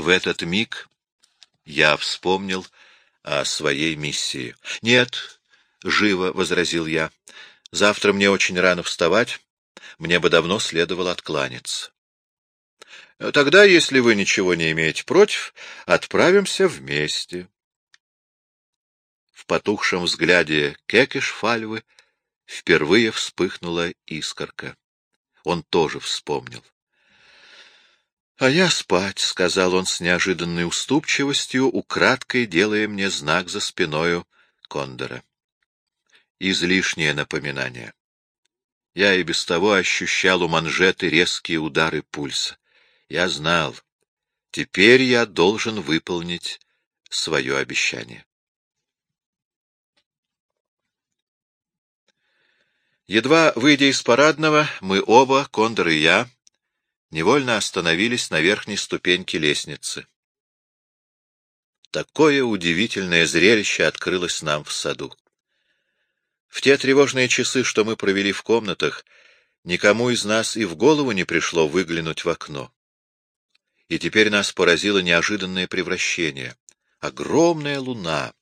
В этот миг я вспомнил о своей миссии. — Нет, — живо возразил я, — завтра мне очень рано вставать, мне бы давно следовало откланяться. — Тогда, если вы ничего не имеете против, отправимся вместе. В потухшем взгляде Кекешфальвы впервые вспыхнула искорка. Он тоже вспомнил. — А я спать, — сказал он с неожиданной уступчивостью, украдкой делая мне знак за спиною Кондора. Излишнее напоминание. Я и без того ощущал у манжеты резкие удары пульса. Я знал, теперь я должен выполнить свое обещание. Едва выйдя из парадного, мы оба, Кондор и я, невольно остановились на верхней ступеньке лестницы. Такое удивительное зрелище открылось нам в саду. В те тревожные часы, что мы провели в комнатах, никому из нас и в голову не пришло выглянуть в окно. И теперь нас поразило неожиданное превращение. Огромная луна,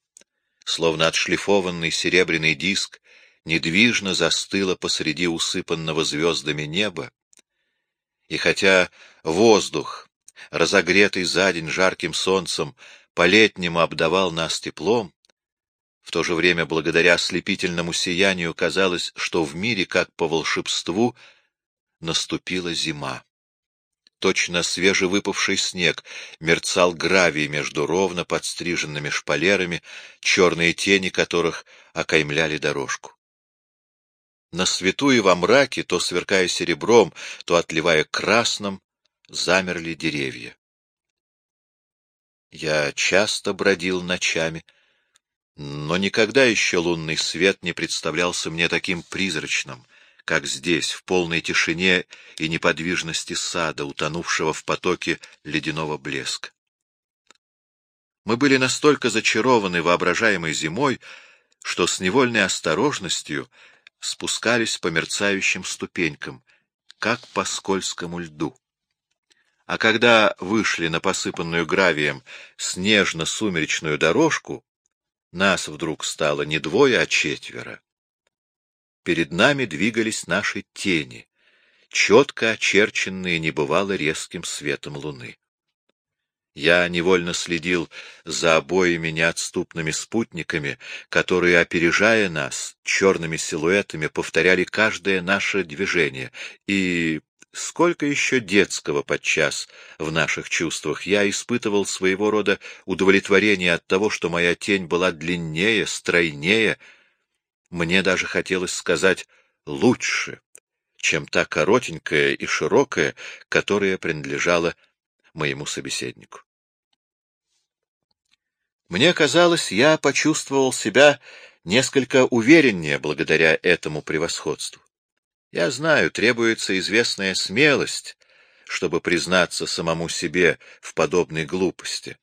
словно отшлифованный серебряный диск, недвижно застыла посреди усыпанного звездами неба, и хотя воздух, разогретый за день жарким солнцем, по-летнему обдавал нас теплом, в то же время, благодаря ослепительному сиянию, казалось, что в мире, как по волшебству, наступила зима. Точно свежевыпавший снег мерцал гравий между ровно подстриженными шпалерами, черные тени которых окаймляли дорожку. На свету и во мраке, то сверкая серебром, то отливая красным, замерли деревья. Я часто бродил ночами, но никогда еще лунный свет не представлялся мне таким призрачным, как здесь, в полной тишине и неподвижности сада, утонувшего в потоке ледяного блеска. Мы были настолько зачарованы воображаемой зимой, что с невольной осторожностью спускались по мерцающим ступенькам, как по скользкому льду. А когда вышли на посыпанную гравием снежно-сумеречную дорожку, нас вдруг стало не двое, а четверо. Перед нами двигались наши тени, четко очерченные небывало резким светом луны. Я невольно следил за обоими неотступными спутниками, которые, опережая нас, черными силуэтами повторяли каждое наше движение, и сколько еще детского подчас в наших чувствах я испытывал своего рода удовлетворение от того, что моя тень была длиннее, стройнее, мне даже хотелось сказать «лучше», чем та коротенькая и широкая, которая принадлежала моему собеседнику. Мне казалось, я почувствовал себя несколько увереннее благодаря этому превосходству. Я знаю, требуется известная смелость, чтобы признаться самому себе в подобной глупости.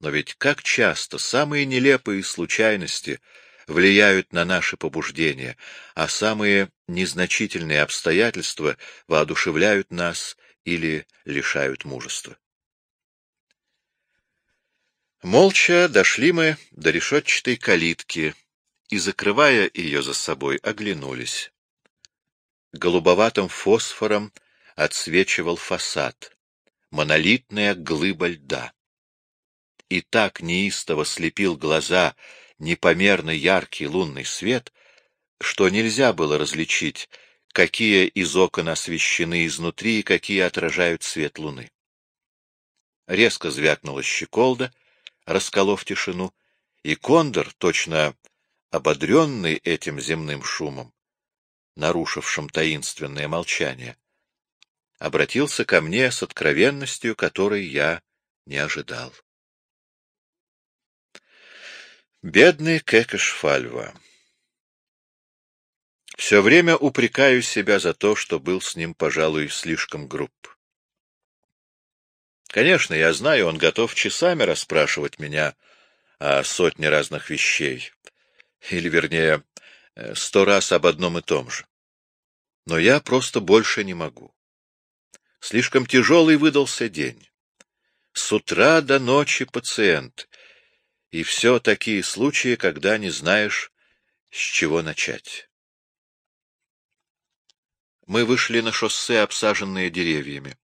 Но ведь как часто самые нелепые случайности влияют на наши побуждения, а самые незначительные обстоятельства воодушевляют нас или лишают мужества. Молча дошли мы до решетчатой калитки и, закрывая ее за собой, оглянулись. Голубоватым фосфором отсвечивал фасад, монолитная глыба льда. И так неистово слепил глаза непомерно яркий лунный свет, что нельзя было различить, какие из окон освещены изнутри и какие отражают свет луны. Резко звякнула щеколда — расколов тишину, и кондор, точно ободренный этим земным шумом, нарушившим таинственное молчание, обратился ко мне с откровенностью, которой я не ожидал. Бедный Кекешфальва. Все время упрекаю себя за то, что был с ним, пожалуй, слишком груб. Конечно, я знаю, он готов часами расспрашивать меня о сотне разных вещей. Или, вернее, э, сто раз об одном и том же. Но я просто больше не могу. Слишком тяжелый выдался день. С утра до ночи пациент. И все такие случаи, когда не знаешь, с чего начать. Мы вышли на шоссе, обсаженное деревьями.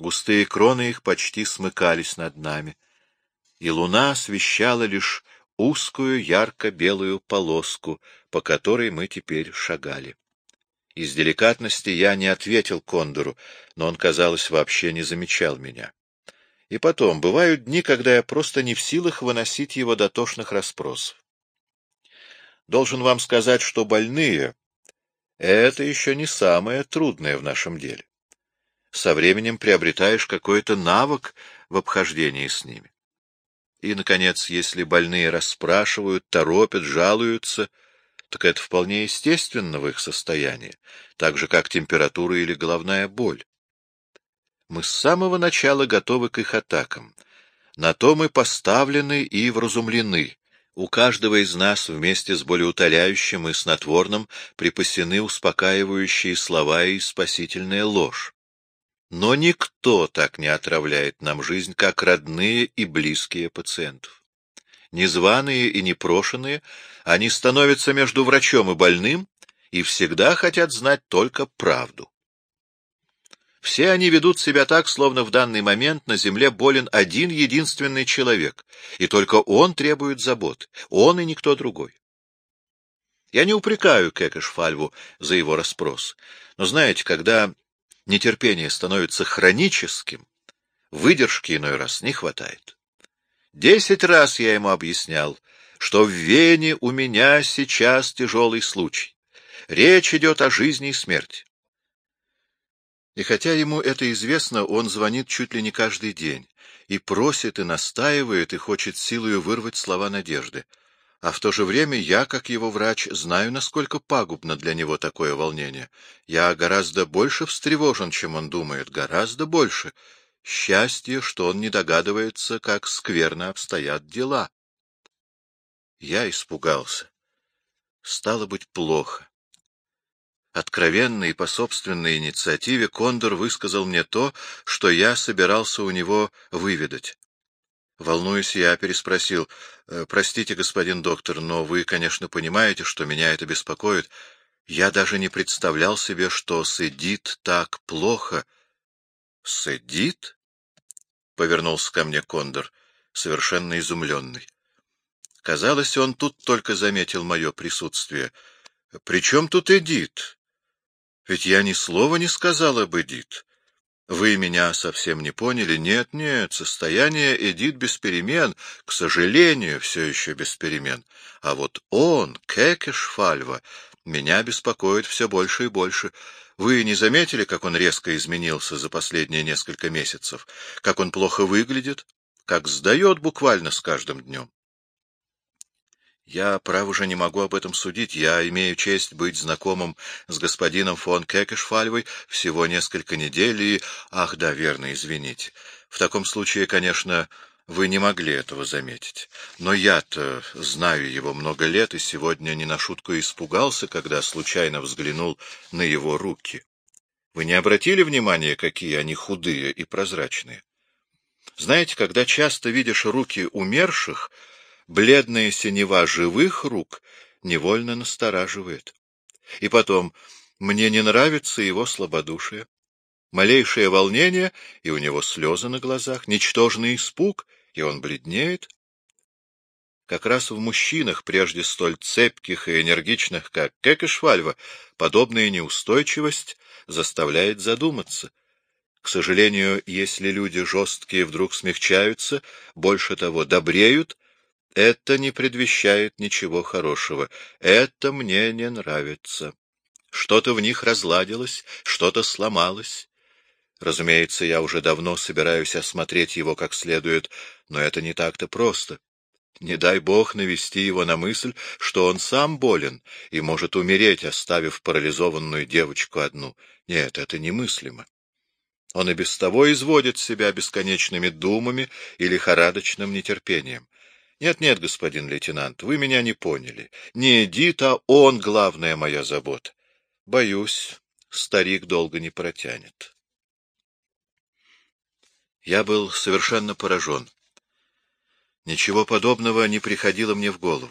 Густые кроны их почти смыкались над нами, и луна освещала лишь узкую ярко-белую полоску, по которой мы теперь шагали. Из деликатности я не ответил Кондору, но он, казалось, вообще не замечал меня. И потом, бывают дни, когда я просто не в силах выносить его дотошных расспросов. Должен вам сказать, что больные — это еще не самое трудное в нашем деле со временем приобретаешь какой-то навык в обхождении с ними. И, наконец, если больные расспрашивают, торопят, жалуются, так это вполне естественно в их состоянии, так же, как температура или головная боль. Мы с самого начала готовы к их атакам. На то мы поставлены и вразумлены. У каждого из нас вместе с болеутоляющим и снотворным припасены успокаивающие слова и спасительная ложь. Но никто так не отравляет нам жизнь, как родные и близкие пациентов. Незваные и непрошенные, они становятся между врачом и больным и всегда хотят знать только правду. Все они ведут себя так, словно в данный момент на земле болен один единственный человек, и только он требует заботы, он и никто другой. Я не упрекаю Кекешфальву за его расспрос, но знаете, когда нетерпение становится хроническим, выдержки иной раз не хватает. Десять раз я ему объяснял, что в Вене у меня сейчас тяжелый случай. Речь идет о жизни и смерти. И хотя ему это известно, он звонит чуть ли не каждый день и просит, и настаивает, и хочет силою вырвать слова надежды. А в то же время я, как его врач, знаю, насколько пагубно для него такое волнение. Я гораздо больше встревожен, чем он думает, гораздо больше. Счастье, что он не догадывается, как скверно обстоят дела. Я испугался. Стало быть, плохо. Откровенно и по собственной инициативе Кондор высказал мне то, что я собирался у него выведать. Волнуюсь, я переспросил. «Э, «Простите, господин доктор, но вы, конечно, понимаете, что меня это беспокоит. Я даже не представлял себе, что с Эдит так плохо». «С Эдит?» — повернулся ко мне Кондор, совершенно изумленный. Казалось, он тут только заметил мое присутствие. «При чем тут Эдит? Ведь я ни слова не сказал об Эдит. Вы меня совсем не поняли? Нет, нет, состояние Эдит без перемен, к сожалению, все еще без перемен. А вот он, Кекешфальва, меня беспокоит все больше и больше. Вы не заметили, как он резко изменился за последние несколько месяцев? Как он плохо выглядит? Как сдает буквально с каждым днем? Я, право же, не могу об этом судить. Я имею честь быть знакомым с господином фон Кекешфальвой всего несколько недель и... Ах, да, верно, извините. В таком случае, конечно, вы не могли этого заметить. Но я-то знаю его много лет и сегодня не на шутку испугался, когда случайно взглянул на его руки. Вы не обратили внимания, какие они худые и прозрачные? Знаете, когда часто видишь руки умерших, бледная синева живых рук невольно настораживает. И потом, мне не нравится его слабодушие. Малейшее волнение, и у него слезы на глазах, ничтожный испуг, и он бледнеет. Как раз в мужчинах, прежде столь цепких и энергичных, как Кекешвальва, подобная неустойчивость заставляет задуматься. К сожалению, если люди жесткие вдруг смягчаются, больше того, добреют, это не предвещает ничего хорошего. Это мне не нравится. Что-то в них разладилось, что-то сломалось. Разумеется, я уже давно собираюсь осмотреть его как следует, но это не так-то просто. Не дай бог навести его на мысль, что он сам болен и может умереть, оставив парализованную девочку одну. Нет, это немыслимо. Он и без того изводит себя бесконечными думами и лихорадочным нетерпением. Нет-нет, господин лейтенант, вы меня не поняли. Не Эдит, а он главная моя забота. Боюсь, старик долго не протянет. Я был совершенно поражен. Ничего подобного не приходило мне в голову.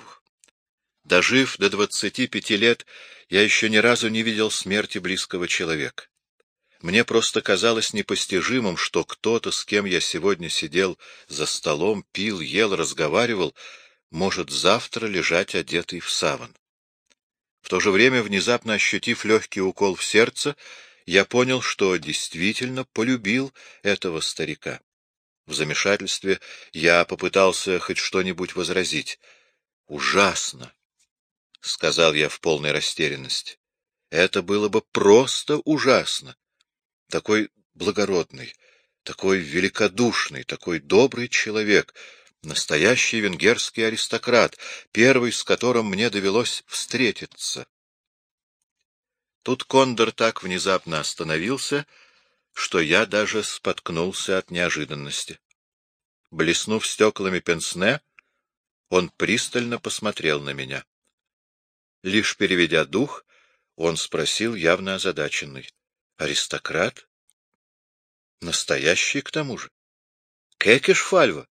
Дожив до двадцати пяти лет, я еще ни разу не видел смерти близкого человека. Мне просто казалось непостижимым, что кто-то, с кем я сегодня сидел за столом, пил, ел, разговаривал, может завтра лежать одетый в саван. В то же время, внезапно ощутив легкий укол в сердце, я понял, что действительно полюбил этого старика. В замешательстве я попытался хоть что-нибудь возразить. «Ужасно!» — сказал я в полной растерянности. «Это было бы просто ужасно! Такой благородный, такой великодушный, такой добрый человек, настоящий венгерский аристократ, первый, с которым мне довелось встретиться». Тут Кондор так внезапно остановился, что я даже споткнулся от неожиданности. Блеснув стеклами пенсне, он пристально посмотрел на меня. Лишь переведя дух, он спросил, явно озадаченный. — Аристократ? Настоящий, к тому же. Кекиш Фальва?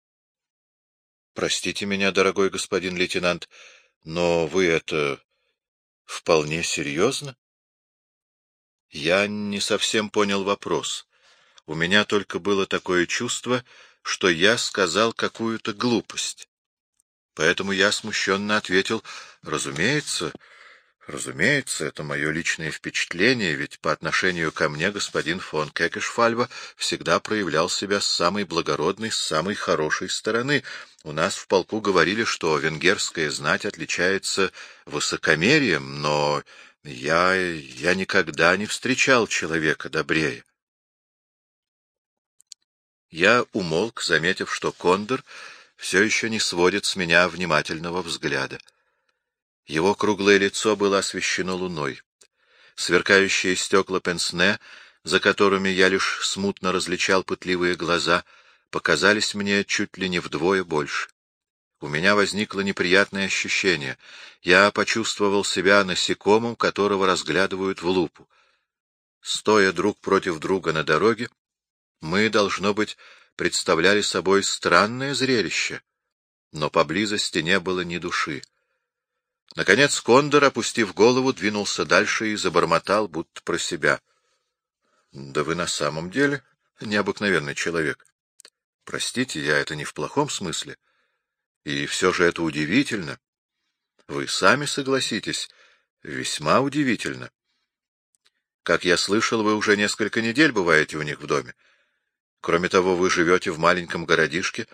— Простите меня, дорогой господин лейтенант, но вы это вполне серьезно? Я не совсем понял вопрос. У меня только было такое чувство, что я сказал какую-то глупость. Поэтому я смущенно ответил, разумеется, разумеется, это мое личное впечатление, ведь по отношению ко мне господин фон Кекешфальва всегда проявлял себя с самой благородной, с самой хорошей стороны. У нас в полку говорили, что венгерская знать отличается высокомерием, но я, я никогда не встречал человека добрее. Я умолк, заметив, что Кондор все еще не сводит с меня внимательного взгляда. Его круглое лицо было освещено луной. Сверкающие стекла пенсне, за которыми я лишь смутно различал пытливые глаза, показались мне чуть ли не вдвое больше. У меня возникло неприятное ощущение. Я почувствовал себя насекомым, которого разглядывают в лупу. Стоя друг против друга на дороге, мы, должно быть, представляли собой странное зрелище, но поблизости не было ни души. Наконец Кондор, опустив голову, двинулся дальше и забормотал, будто про себя. — Да вы на самом деле необыкновенный человек. Простите, я это не в плохом смысле. — и все же это удивительно. Вы сами согласитесь, весьма удивительно. Как я слышал, вы уже несколько недель бываете у них в доме. Кроме того, вы живете в маленьком городишке,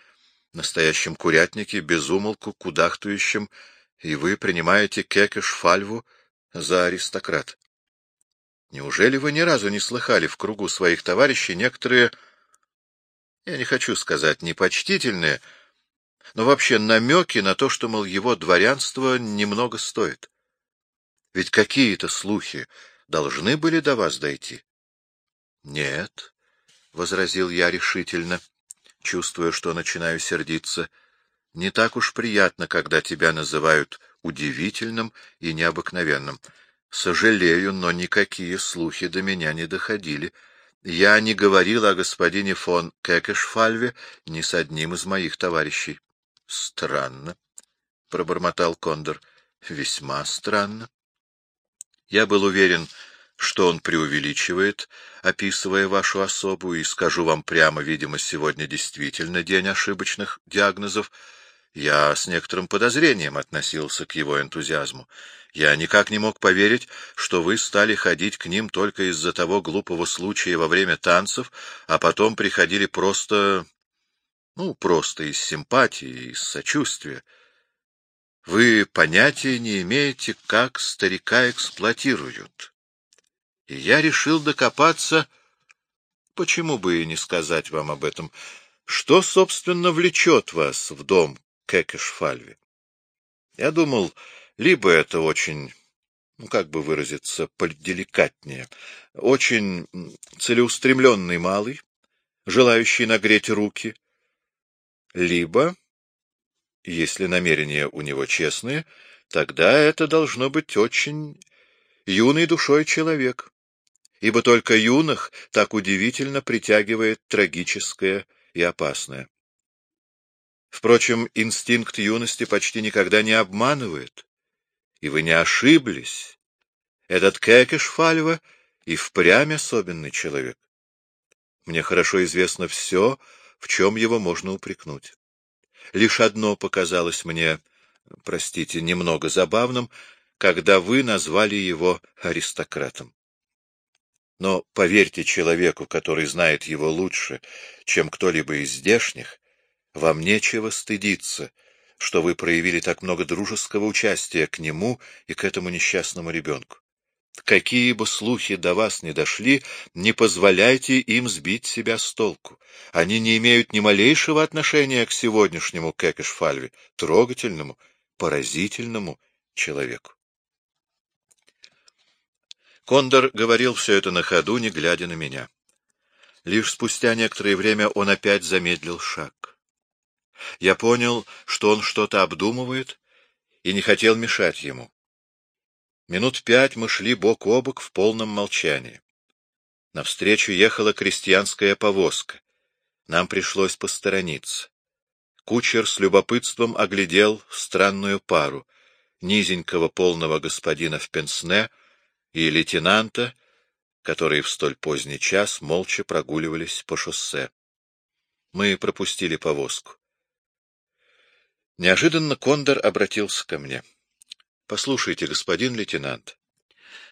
настоящем курятнике, безумолку, кудахтующем, и вы принимаете Кекеш-Фальву за аристократ. Неужели вы ни разу не слыхали в кругу своих товарищей некоторые, я не хочу сказать непочтительные, но вообще намеки на то, что, мол, его дворянство немного стоит. Ведь какие-то слухи должны были до вас дойти. — Нет, — возразил я решительно, чувствуя, что начинаю сердиться, — не так уж приятно, когда тебя называют удивительным и необыкновенным. Сожалею, но никакие слухи до меня не доходили. Я не говорил о господине фон Кекешфальве ни с одним из моих товарищей. — Странно, — пробормотал Кондор. — Весьма странно. Я был уверен, что он преувеличивает, описывая вашу особу, и скажу вам прямо, видимо, сегодня действительно день ошибочных диагнозов. Я с некоторым подозрением относился к его энтузиазму. Я никак не мог поверить, что вы стали ходить к ним только из-за того глупого случая во время танцев, а потом приходили просто ну, просто из симпатии, из сочувствия. Вы понятия не имеете, как старика эксплуатируют. И я решил докопаться, почему бы и не сказать вам об этом, что, собственно, влечет вас в дом Кекешфальви. Я думал, либо это очень, ну, как бы выразиться, поделикатнее, очень целеустремленный малый, желающий нагреть руки, либо, если намерения у него честные, тогда это должно быть очень юный душой человек, ибо только юных так удивительно притягивает трагическое и опасное. Впрочем, инстинкт юности почти никогда не обманывает, и вы не ошиблись. Этот Кекеш Фальва и впрямь особенный человек. Мне хорошо известно все, в чем его можно упрекнуть. Лишь одно показалось мне, простите, немного забавным, когда вы назвали его аристократом. Но поверьте человеку, который знает его лучше, чем кто-либо из здешних, вам нечего стыдиться, что вы проявили так много дружеского участия к нему и к этому несчастному ребенку. Какие бы слухи до вас не дошли, не позволяйте им сбить себя с толку. Они не имеют ни малейшего отношения к сегодняшнему Кекешфальве, трогательному, поразительному человеку. Кондор говорил все это на ходу, не глядя на меня. Лишь спустя некоторое время он опять замедлил шаг. Я понял, что он что-то обдумывает, и не хотел мешать ему. Минут пять мы шли бок о бок в полном молчании. Навстречу ехала крестьянская повозка. Нам пришлось посторониться. Кучер с любопытством оглядел странную пару — низенького полного господина в пенсне и лейтенанта, которые в столь поздний час молча прогуливались по шоссе. Мы пропустили повозку. Неожиданно Кондор обратился ко мне. —— Послушайте, господин лейтенант,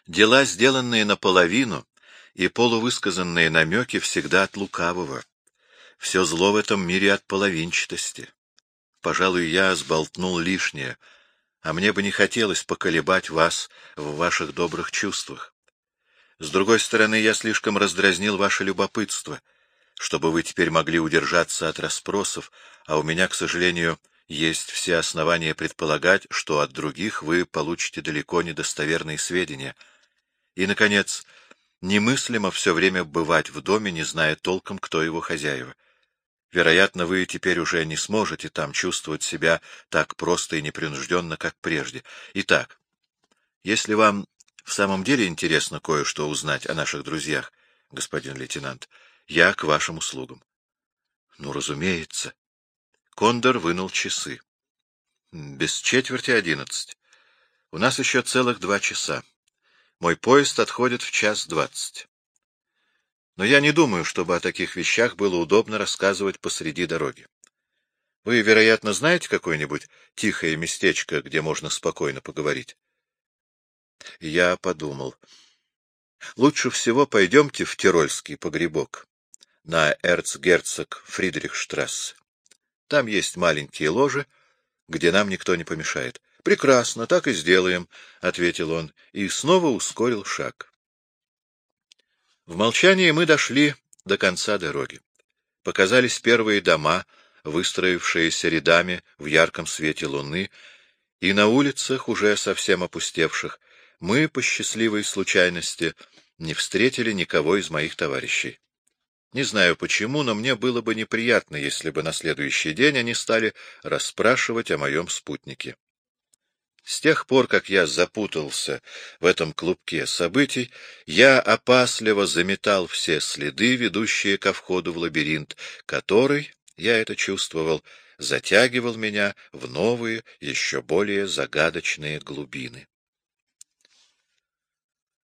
дела, сделанные наполовину, и полувысказанные намеки всегда от лукавого. Все зло в этом мире от половинчатости. Пожалуй, я сболтнул лишнее, а мне бы не хотелось поколебать вас в ваших добрых чувствах. С другой стороны, я слишком раздразнил ваше любопытство, чтобы вы теперь могли удержаться от расспросов, а у меня, к сожалению, — есть все основания предполагать, что от других вы получите далеко недостоверные сведения. И, наконец, немыслимо все время бывать в доме, не зная толком, кто его хозяева. Вероятно, вы теперь уже не сможете там чувствовать себя так просто и непринужденно, как прежде. Итак, если вам в самом деле интересно кое-что узнать о наших друзьях, господин лейтенант, я к вашим услугам. — Ну, разумеется, Кондор вынул часы. Без четверти одиннадцать. У нас еще целых два часа. Мой поезд отходит в час двадцать. Но я не думаю, чтобы о таких вещах было удобно рассказывать посреди дороги. Вы, вероятно, знаете какое-нибудь тихое местечко, где можно спокойно поговорить? Я подумал. Лучше всего пойдемте в Тирольский погребок на эрцгерцог Фридрихштрассе. Там есть маленькие ложи, где нам никто не помешает. — Прекрасно, так и сделаем, — ответил он и снова ускорил шаг. В молчании мы дошли до конца дороги. Показались первые дома, выстроившиеся рядами в ярком свете луны, и на улицах, уже совсем опустевших, мы, по счастливой случайности, не встретили никого из моих товарищей. Не знаю почему, но мне было бы неприятно, если бы на следующий день они стали расспрашивать о моем спутнике. С тех пор, как я запутался в этом клубке событий, я опасливо заметал все следы, ведущие ко входу в лабиринт, который, я это чувствовал, затягивал меня в новые, еще более загадочные глубины.